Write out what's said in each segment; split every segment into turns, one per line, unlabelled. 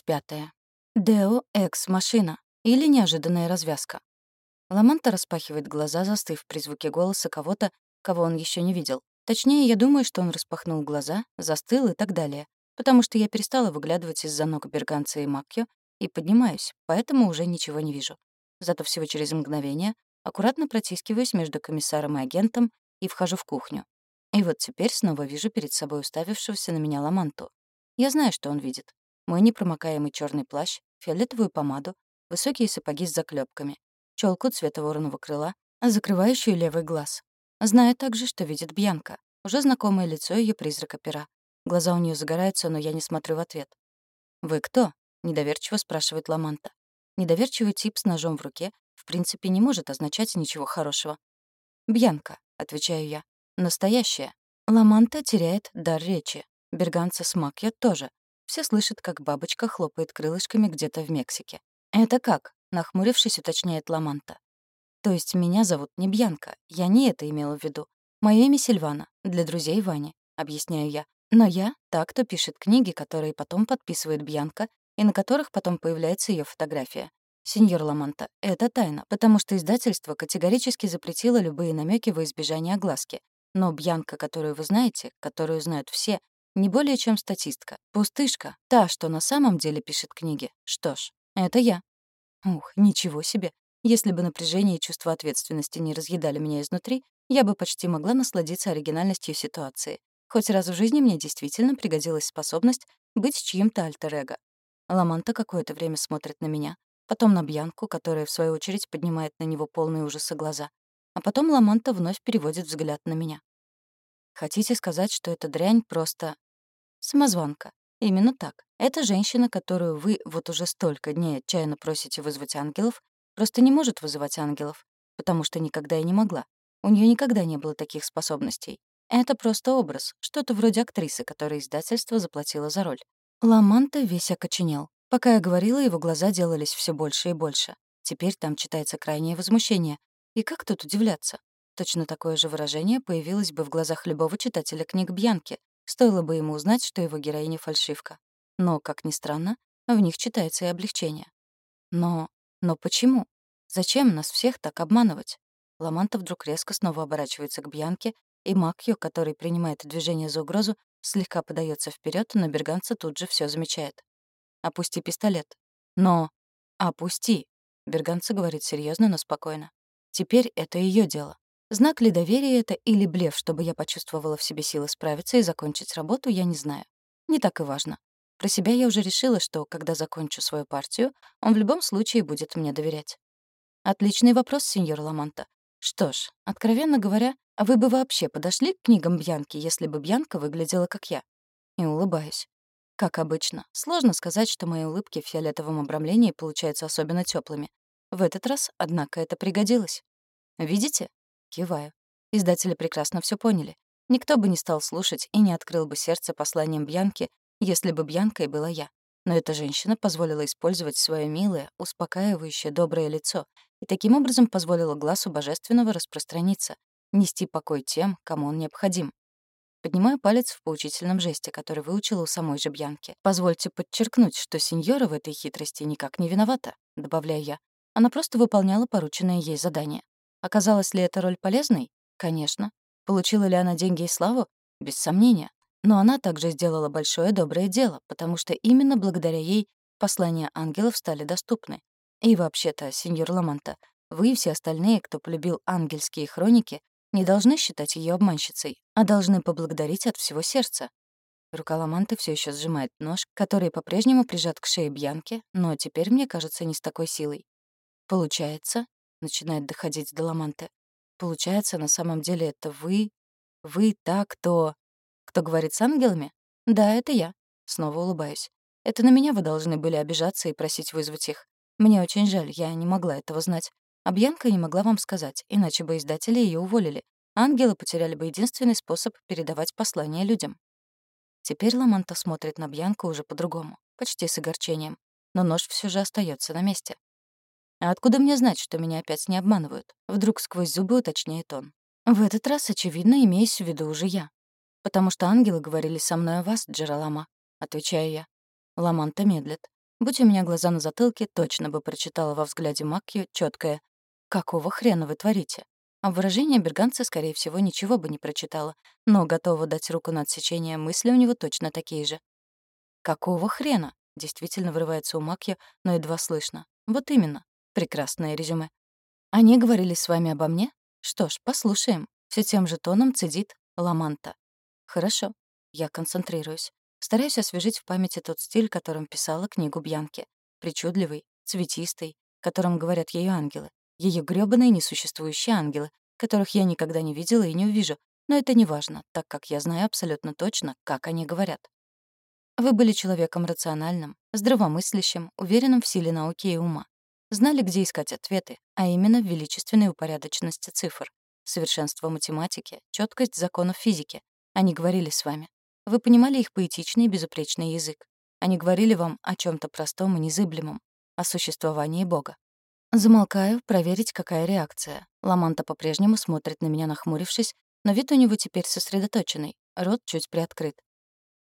пятое. Део экс-машина. Или неожиданная развязка. Ламанта распахивает глаза, застыв при звуке голоса кого-то, кого он еще не видел. Точнее, я думаю, что он распахнул глаза, застыл и так далее, потому что я перестала выглядывать из-за ног Берганца и Маккио и поднимаюсь, поэтому уже ничего не вижу. Зато всего через мгновение аккуратно протискиваюсь между комиссаром и агентом и вхожу в кухню. И вот теперь снова вижу перед собой уставившегося на меня Ламанту. Я знаю, что он видит. Мой непромокаемый черный плащ, фиолетовую помаду, высокие сапоги с заклепками, челку цвета вороного крыла, закрывающую левый глаз. Знаю также, что видит Бьянка, уже знакомое лицо ее призрака пера. Глаза у нее загораются, но я не смотрю в ответ. «Вы кто?» — недоверчиво спрашивает Ламанта. Недоверчивый тип с ножом в руке в принципе не может означать ничего хорошего. «Бьянка», — отвечаю я. «Настоящая». Ламанта теряет дар речи. Берганца с Макья тоже. Все слышат, как бабочка хлопает крылышками где-то в Мексике. «Это как?» — нахмурившись, уточняет Ламанта. «То есть меня зовут не Бьянка. Я не это имела в виду. Моё имя Сильвана, для друзей Вани», — объясняю я. «Но я — та, кто пишет книги, которые потом подписывает Бьянка, и на которых потом появляется ее фотография. Сеньор Ламанта, это тайна, потому что издательство категорически запретило любые намеки во избежание огласки. Но Бьянка, которую вы знаете, которую знают все, не более чем статистка. Пустышка. Та, что на самом деле пишет книги. Что ж, это я. Ух, ничего себе. Если бы напряжение и чувство ответственности не разъедали меня изнутри, я бы почти могла насладиться оригинальностью ситуации. Хоть раз в жизни мне действительно пригодилась способность быть чьим-то альтер-эго. Ламанта какое-то время смотрит на меня, потом на Бьянку, которая, в свою очередь, поднимает на него полные ужаса глаза. А потом Ламанта вновь переводит взгляд на меня. Хотите сказать, что эта дрянь просто... Самозванка. Именно так. Эта женщина, которую вы вот уже столько дней отчаянно просите вызвать ангелов, просто не может вызывать ангелов, потому что никогда и не могла. У нее никогда не было таких способностей. Это просто образ, что-то вроде актрисы, которой издательство заплатило за роль. Ламанта весь окоченел. Пока я говорила, его глаза делались все больше и больше. Теперь там читается крайнее возмущение. И как тут удивляться? Точно такое же выражение появилось бы в глазах любого читателя книг Бьянки, стоило бы ему узнать, что его героиня — фальшивка. Но, как ни странно, в них читается и облегчение. Но... но почему? Зачем нас всех так обманывать? Ламанта вдруг резко снова оборачивается к Бьянке, и Макью, который принимает движение за угрозу, слегка подается вперед, но Берганца тут же все замечает. «Опусти пистолет». «Но...» «Опусти», — Берганца говорит серьезно, но спокойно. «Теперь это ее дело. Знак ли доверия это или блеф, чтобы я почувствовала в себе силы справиться и закончить работу, я не знаю. Не так и важно. Про себя я уже решила, что, когда закончу свою партию, он в любом случае будет мне доверять. Отличный вопрос, сеньор Ламанта. Что ж, откровенно говоря, вы бы вообще подошли к книгам Бьянки, если бы Бьянка выглядела как я? И улыбаюсь. Как обычно, сложно сказать, что мои улыбки в фиолетовом обрамлении получаются особенно теплыми. В этот раз, однако, это пригодилось. Видите? Киваю. Издатели прекрасно все поняли. Никто бы не стал слушать и не открыл бы сердце посланием Бьянки, если бы Бьянкой была я. Но эта женщина позволила использовать свое милое, успокаивающее, доброе лицо и таким образом позволила глазу божественного распространиться, нести покой тем, кому он необходим. Поднимаю палец в поучительном жесте, который выучила у самой же Бьянки. «Позвольте подчеркнуть, что сеньора в этой хитрости никак не виновата», — добавляю я. Она просто выполняла порученное ей задание. Оказалась ли эта роль полезной? Конечно. Получила ли она деньги и славу? Без сомнения. Но она также сделала большое доброе дело, потому что именно благодаря ей послания ангелов стали доступны. И вообще-то, сеньор Ламанта, вы и все остальные, кто полюбил ангельские хроники, не должны считать ее обманщицей, а должны поблагодарить от всего сердца. Рука Ламанты все еще сжимает нож, который по-прежнему прижат к шее Бьянки, но теперь, мне кажется, не с такой силой. Получается, начинает доходить до Ламанте. Получается, на самом деле это вы... Вы та, кто... Кто говорит с ангелами? Да, это я. Снова улыбаюсь. Это на меня вы должны были обижаться и просить вызвать их. Мне очень жаль, я не могла этого знать. А Бьянка не могла вам сказать, иначе бы издатели ее уволили. Ангелы потеряли бы единственный способ передавать послания людям. Теперь Ламанта смотрит на Бьянку уже по-другому, почти с огорчением. Но нож все же остается на месте. А откуда мне знать, что меня опять не обманывают? Вдруг сквозь зубы уточняет он. В этот раз, очевидно, имеюсь в виду уже я. Потому что ангелы говорили со мной о вас, Джералама. Отвечаю я. Ламанта медлит. Будь у меня глаза на затылке, точно бы прочитала во взгляде Макью четкое «Какого хрена вы творите?». А выражение берганца, скорее всего, ничего бы не прочитала, но готова дать руку на отсечение мысли у него точно такие же. «Какого хрена?» — действительно вырывается у Макью, но едва слышно. «Вот именно. Прекрасное резюме». «Они говорили с вами обо мне? Что ж, послушаем». Все тем же тоном цедит Ламанта. «Хорошо. Я концентрируюсь. Стараюсь освежить в памяти тот стиль, которым писала книгу Бьянки. Причудливый, цветистый, которым говорят ее ангелы. Ее грёбаные несуществующие ангелы, которых я никогда не видела и не увижу. Но это не важно, так как я знаю абсолютно точно, как они говорят. Вы были человеком рациональным, здравомыслящим, уверенным в силе науки и ума. Знали, где искать ответы, а именно в величественной упорядоченности цифр, совершенство математики, четкость законов физики. Они говорили с вами. Вы понимали их поэтичный и безупречный язык. Они говорили вам о чем то простом и незыблемом, о существовании Бога. Замолкаю, проверить, какая реакция. Ламанта по-прежнему смотрит на меня, нахмурившись, но вид у него теперь сосредоточенный, рот чуть приоткрыт.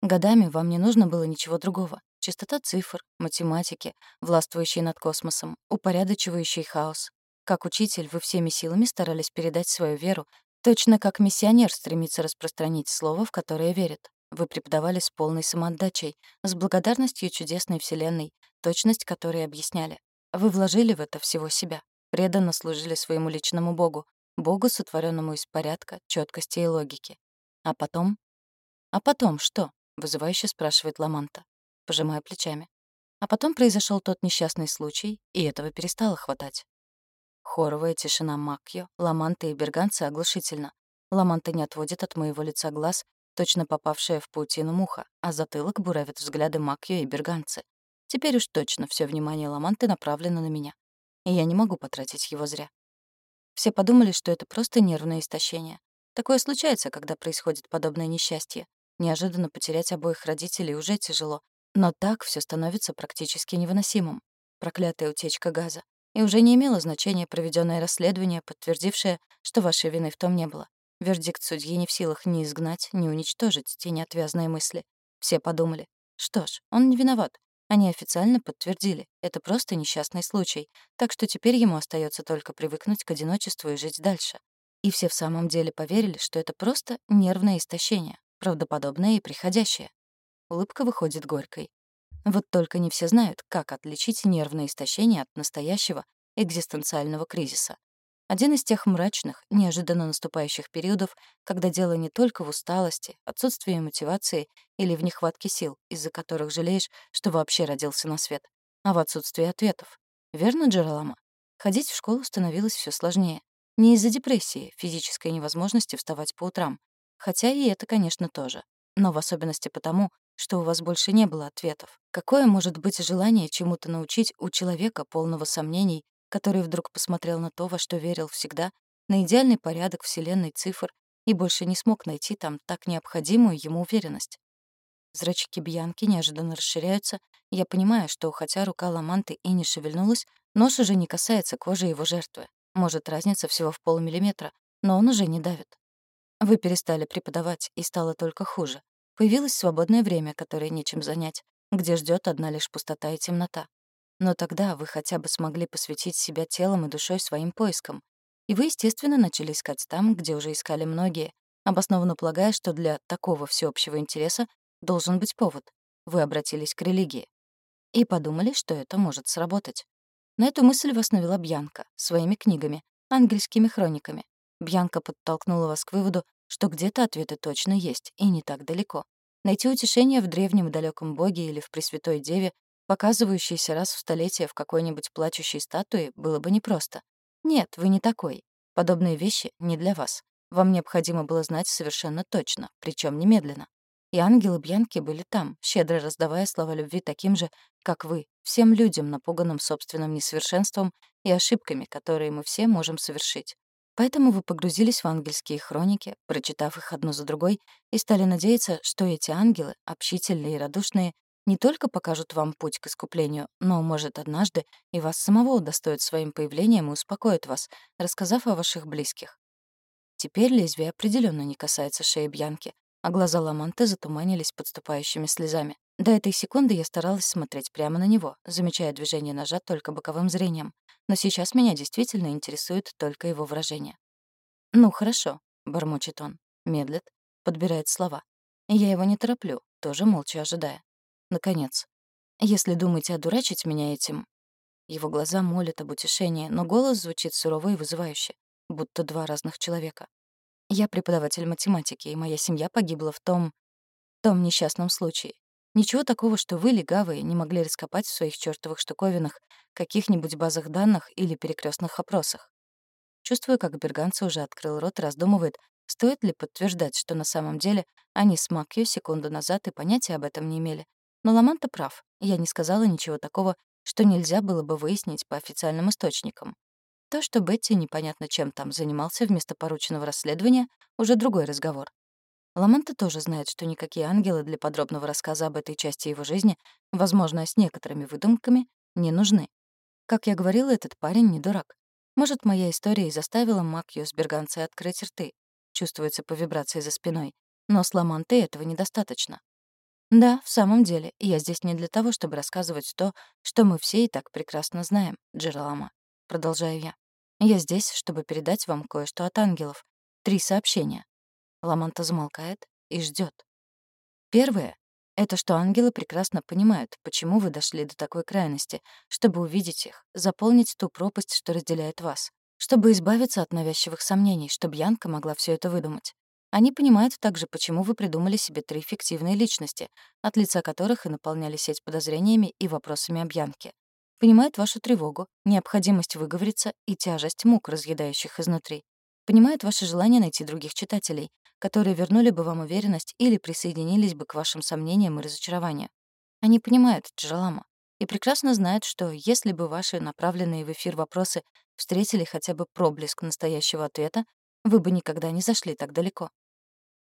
Годами вам не нужно было ничего другого. Чистота цифр, математики, властвующие над космосом, упорядочивающий хаос. Как учитель вы всеми силами старались передать свою веру, точно как миссионер стремится распространить слово, в которое верит. Вы преподавали с полной самоотдачей, с благодарностью чудесной Вселенной, точность которой объясняли. Вы вложили в это всего себя, преданно служили своему личному Богу, Богу, сотворенному из порядка, четкости и логики. А потом? А потом что? Вызывающе спрашивает Ламанта. Пожимая плечами. А потом произошел тот несчастный случай, и этого перестало хватать. Хоровая тишина Макьо, Ламанта и Берганца оглушительно. Ламанта не отводит от моего лица глаз, точно попавшая в паутину муха, а затылок буравит взгляды Макьо и Берганцы. Теперь уж точно все внимание Ламанты направлено на меня. И я не могу потратить его зря. Все подумали, что это просто нервное истощение. Такое случается, когда происходит подобное несчастье. Неожиданно потерять обоих родителей уже тяжело. Но так все становится практически невыносимым. Проклятая утечка газа. И уже не имело значения проведенное расследование, подтвердившее, что вашей вины в том не было. Вердикт судьи не в силах ни изгнать, ни уничтожить те неотвязные мысли. Все подумали. Что ж, он не виноват. Они официально подтвердили. Это просто несчастный случай. Так что теперь ему остается только привыкнуть к одиночеству и жить дальше. И все в самом деле поверили, что это просто нервное истощение, правдоподобное и приходящее. Улыбка выходит горькой. Вот только не все знают, как отличить нервное истощение от настоящего экзистенциального кризиса. Один из тех мрачных, неожиданно наступающих периодов, когда дело не только в усталости, отсутствии мотивации или в нехватке сил, из-за которых жалеешь, что вообще родился на свет, а в отсутствии ответов. Верно, Джералама? Ходить в школу становилось все сложнее. Не из-за депрессии, физической невозможности вставать по утрам. Хотя и это, конечно, тоже. Но в особенности потому, что у вас больше не было ответов. Какое может быть желание чему-то научить у человека, полного сомнений который вдруг посмотрел на то, во что верил всегда, на идеальный порядок Вселенной цифр и больше не смог найти там так необходимую ему уверенность. Зрачки Бьянки неожиданно расширяются, я понимаю, что, хотя рука Ламанты и не шевельнулась, нож уже не касается кожи его жертвы. Может, разница всего в полмиллиметра, но он уже не давит. Вы перестали преподавать, и стало только хуже. Появилось свободное время, которое нечем занять, где ждет одна лишь пустота и темнота. Но тогда вы хотя бы смогли посвятить себя телом и душой своим поискам. И вы, естественно, начали искать там, где уже искали многие, обоснованно полагая, что для такого всеобщего интереса должен быть повод. Вы обратились к религии. И подумали, что это может сработать. На эту мысль вас навела Бьянка своими книгами, ангельскими хрониками. Бьянка подтолкнула вас к выводу, что где-то ответы точно есть, и не так далеко. Найти утешение в древнем далеком боге или в Пресвятой Деве показывающийся раз в столетие в какой-нибудь плачущей статуе, было бы непросто. Нет, вы не такой. Подобные вещи не для вас. Вам необходимо было знать совершенно точно, причем немедленно. И ангелы Бьянки были там, щедро раздавая слова любви таким же, как вы, всем людям, напуганным собственным несовершенством и ошибками, которые мы все можем совершить. Поэтому вы погрузились в ангельские хроники, прочитав их одну за другой, и стали надеяться, что эти ангелы, общительные и радушные, не только покажут вам путь к искуплению, но, может, однажды и вас самого удостоят своим появлением и успокоят вас, рассказав о ваших близких. Теперь лезвие определенно не касается шеи Бьянки, а глаза Ламанты затуманились подступающими слезами. До этой секунды я старалась смотреть прямо на него, замечая движение ножа только боковым зрением. Но сейчас меня действительно интересует только его выражение. «Ну, хорошо», — бормочет он, медлит, подбирает слова. Я его не тороплю, тоже молча ожидая. Наконец. «Если думаете одурачить меня этим...» Его глаза молят об утешении, но голос звучит сурово и вызывающе, будто два разных человека. Я преподаватель математики, и моя семья погибла в том... том несчастном случае. Ничего такого, что вы, легавые, не могли раскопать в своих чёртовых штуковинах, каких-нибудь базах данных или перекрестных опросах. Чувствую, как Берганца уже открыл рот и раздумывает, стоит ли подтверждать, что на самом деле они с Макью секунду назад и понятия об этом не имели. Но Ламанта прав. Я не сказала ничего такого, что нельзя было бы выяснить по официальным источникам. То, что Бетти непонятно чем там занимался вместо порученного расследования, уже другой разговор. Ламанта тоже знает, что никакие ангелы для подробного рассказа об этой части его жизни, возможно, с некоторыми выдумками, не нужны. Как я говорила, этот парень не дурак. Может, моя история и заставила Макью с Берганцей открыть рты. Чувствуется по вибрации за спиной. Но с Ламантой этого недостаточно. Да, в самом деле, я здесь не для того, чтобы рассказывать то, что мы все и так прекрасно знаем, Джералама. Продолжаю я. Я здесь, чтобы передать вам кое-что от ангелов. Три сообщения. Ламанта замолкает и ждет. Первое — это что ангелы прекрасно понимают, почему вы дошли до такой крайности, чтобы увидеть их, заполнить ту пропасть, что разделяет вас, чтобы избавиться от навязчивых сомнений, чтобы Янка могла все это выдумать. Они понимают также, почему вы придумали себе три фиктивные личности, от лица которых и наполняли сеть подозрениями и вопросами об Янке. Понимают вашу тревогу, необходимость выговориться и тяжесть мук, разъедающих изнутри. Понимают ваше желание найти других читателей, которые вернули бы вам уверенность или присоединились бы к вашим сомнениям и разочарованию. Они понимают Джалама и прекрасно знают, что если бы ваши направленные в эфир вопросы встретили хотя бы проблеск настоящего ответа, вы бы никогда не зашли так далеко.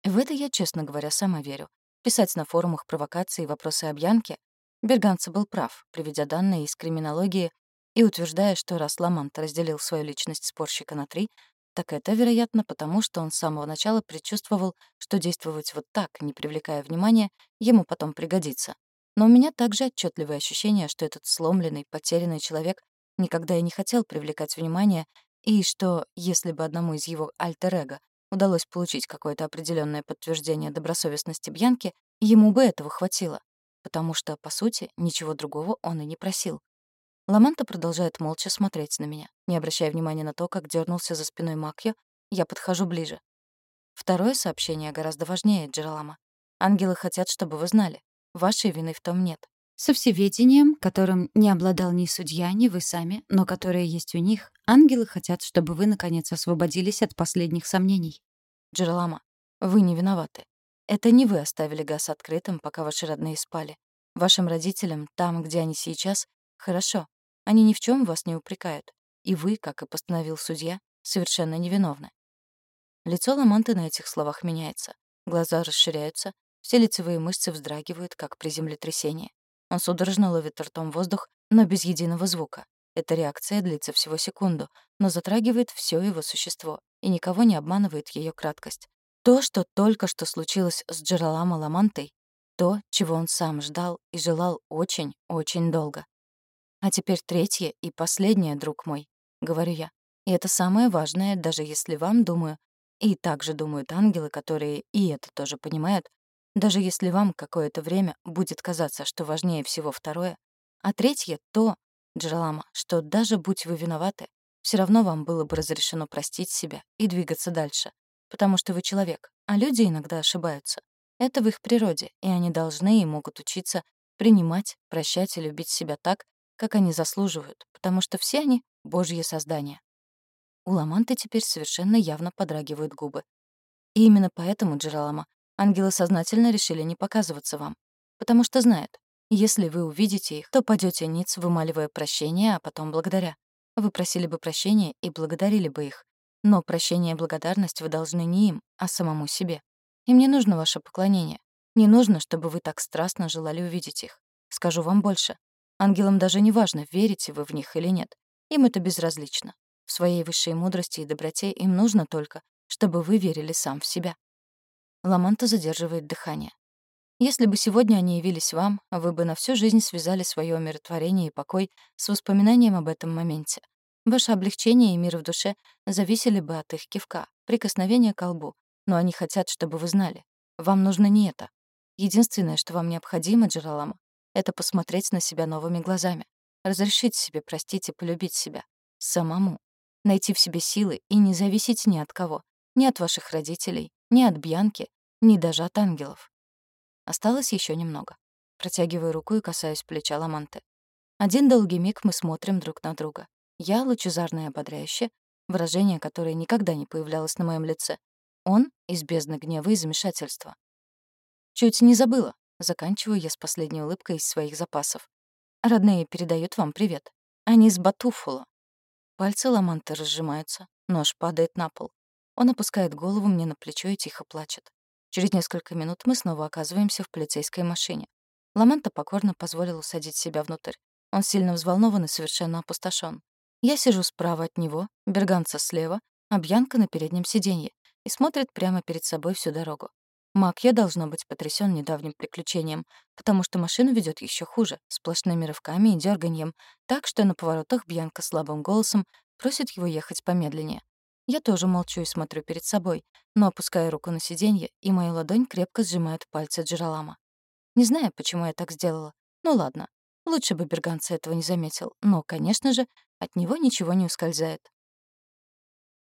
В это я, честно говоря, сама верю. Писать на форумах провокации и вопросы об Янке Берганца был прав, приведя данные из криминологии и утверждая, что раз Ламант разделил свою личность спорщика на три, так это, вероятно, потому что он с самого начала предчувствовал, что действовать вот так, не привлекая внимания, ему потом пригодится. Но у меня также отчетливое ощущение, что этот сломленный, потерянный человек никогда и не хотел привлекать внимание, и что, если бы одному из его альтер-эго удалось получить какое-то определенное подтверждение добросовестности Бьянки, ему бы этого хватило, потому что, по сути, ничего другого он и не просил. Ламанта продолжает молча смотреть на меня. Не обращая внимания на то, как дернулся за спиной Макья, я подхожу ближе. Второе сообщение гораздо важнее, Джералама. Ангелы хотят, чтобы вы знали. Вашей вины в том нет. Со всеведением, которым не обладал ни судья, ни вы сами, но которое есть у них, ангелы хотят, чтобы вы, наконец, освободились от последних сомнений. Джералама, вы не виноваты. Это не вы оставили газ открытым, пока ваши родные спали. Вашим родителям, там, где они сейчас, хорошо. Они ни в чем вас не упрекают. И вы, как и постановил судья, совершенно невиновны. Лицо Ламанты на этих словах меняется. Глаза расширяются, все лицевые мышцы вздрагивают, как при землетрясении. Он судорожно ловит ртом воздух, но без единого звука. Эта реакция длится всего секунду, но затрагивает все его существо и никого не обманывает ее краткость. То, что только что случилось с Джералама Ламантой, то, чего он сам ждал и желал очень-очень долго. А теперь третье и последнее, друг мой, — говорю я. И это самое важное, даже если вам, думаю, и также думают ангелы, которые и это тоже понимают, даже если вам какое-то время будет казаться, что важнее всего второе, а третье — то, Джалама, что даже будь вы виноваты, все равно вам было бы разрешено простить себя и двигаться дальше, потому что вы человек, а люди иногда ошибаются. Это в их природе, и они должны и могут учиться принимать, прощать и любить себя так, как они заслуживают, потому что все они — божьи создания. У Ламанты теперь совершенно явно подрагивают губы. И именно поэтому, Джералама, ангелы сознательно решили не показываться вам, потому что знают, если вы увидите их, то падете ниц, вымаливая прощение, а потом благодаря. Вы просили бы прощения и благодарили бы их. Но прощение и благодарность вы должны не им, а самому себе. Им не нужно ваше поклонение. Не нужно, чтобы вы так страстно желали увидеть их. Скажу вам больше. Ангелам даже не важно, верите вы в них или нет. Им это безразлично. В своей высшей мудрости и доброте им нужно только, чтобы вы верили сам в себя. Ламанта задерживает дыхание. Если бы сегодня они явились вам, вы бы на всю жизнь связали свое умиротворение и покой с воспоминанием об этом моменте. Ваше облегчение и мир в душе зависели бы от их кивка, прикосновения к лбу. Но они хотят, чтобы вы знали. Вам нужно не это. Единственное, что вам необходимо, Джералама, это посмотреть на себя новыми глазами, разрешить себе простить и полюбить себя. Самому. Найти в себе силы и не зависеть ни от кого. Ни от ваших родителей, ни от Бьянки, ни даже от ангелов. Осталось еще немного. Протягиваю руку и касаюсь плеча Ламанты. Один долгий миг мы смотрим друг на друга. Я лучезарно и ободряюще, выражение, которое никогда не появлялось на моем лице. Он — из бездны гнева и замешательства. Чуть не забыла. Заканчиваю я с последней улыбкой из своих запасов. Родные передают вам привет. Они из Батуфула. Пальцы Ламанты разжимаются, нож падает на пол. Он опускает голову мне на плечо и тихо плачет. Через несколько минут мы снова оказываемся в полицейской машине. Ламанта покорно позволил усадить себя внутрь. Он сильно взволнован и совершенно опустошен. Я сижу справа от него, Берганца слева, а Бьянка на переднем сиденье и смотрит прямо перед собой всю дорогу. Макья должно быть потрясен недавним приключением, потому что машину ведет еще хуже, сплошными рывками и дерганьем, так что на поворотах Бьянка слабым голосом просит его ехать помедленнее. Я тоже молчу и смотрю перед собой, но опускаю руку на сиденье, и мою ладонь крепко сжимают пальцы Джералама. Не знаю, почему я так сделала. Ну ладно, лучше бы Берганца этого не заметил, но, конечно же, от него ничего не ускользает.